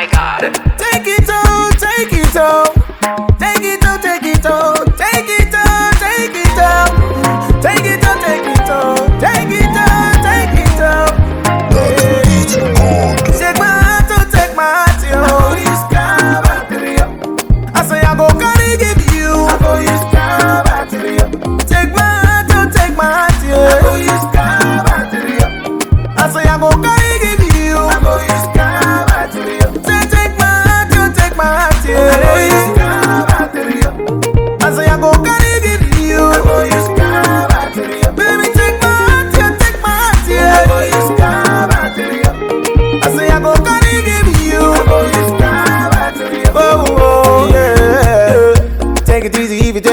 my God. Take it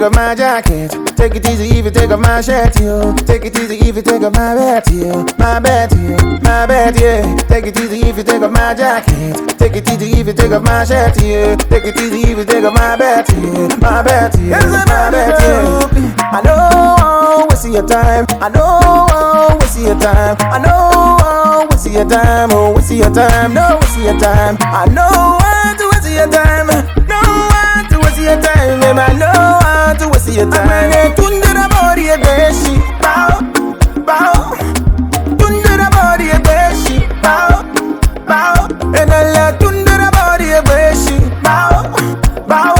take off my jacket. Take it easy if you take off my shirt, you. Take it easy if you take off my bed, you. My bed, you. My bed, yeah. Take it easy if you take off my jacket. Take it easy if you take off my shirt, you. Take it easy if you take off my bed, you. My bed, you. My bed, you. I know we see your time. I know we see your time. I know we see your time. Oh, we see your time. No, we see your time. I know I do see your time. No, I do see your time. And I know. Satan. Amare tunde da body e beshi, bow, bow. Tunde body e beshi, bow, bow. Enala tunde da body e beshi, bow, bow.